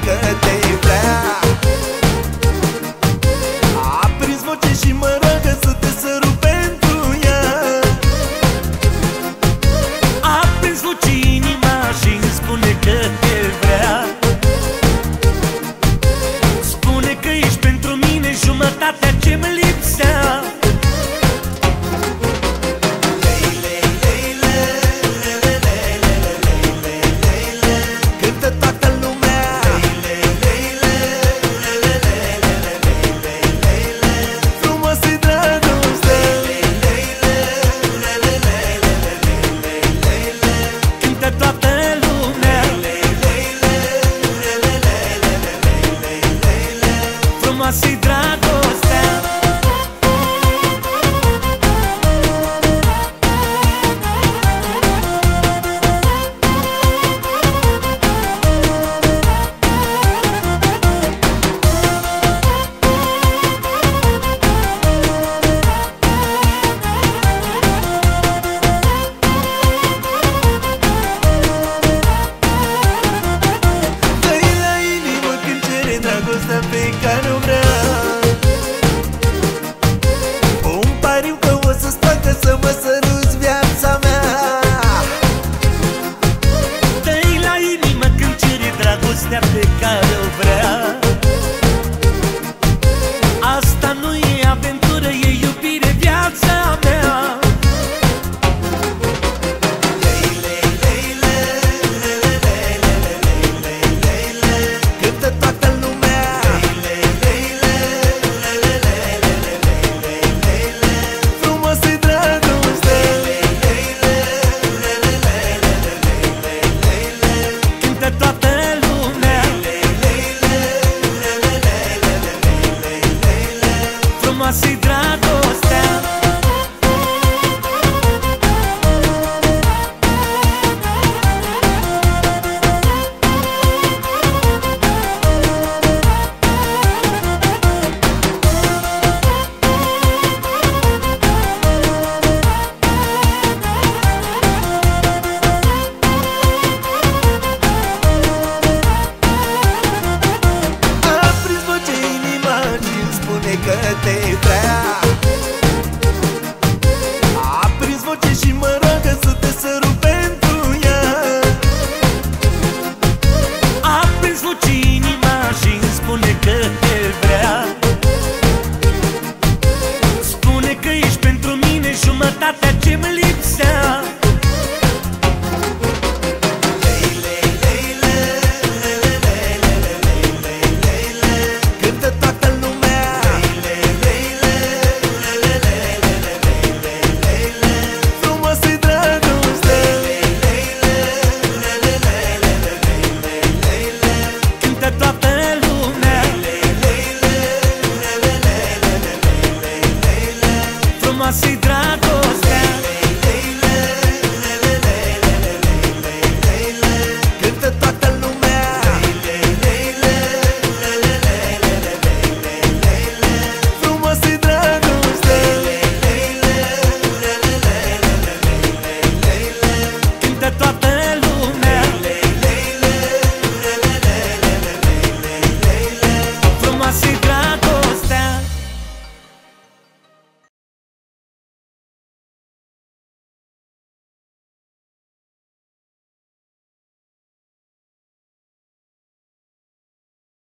că te Frumoasă-i dragostea pe Frumoasă-i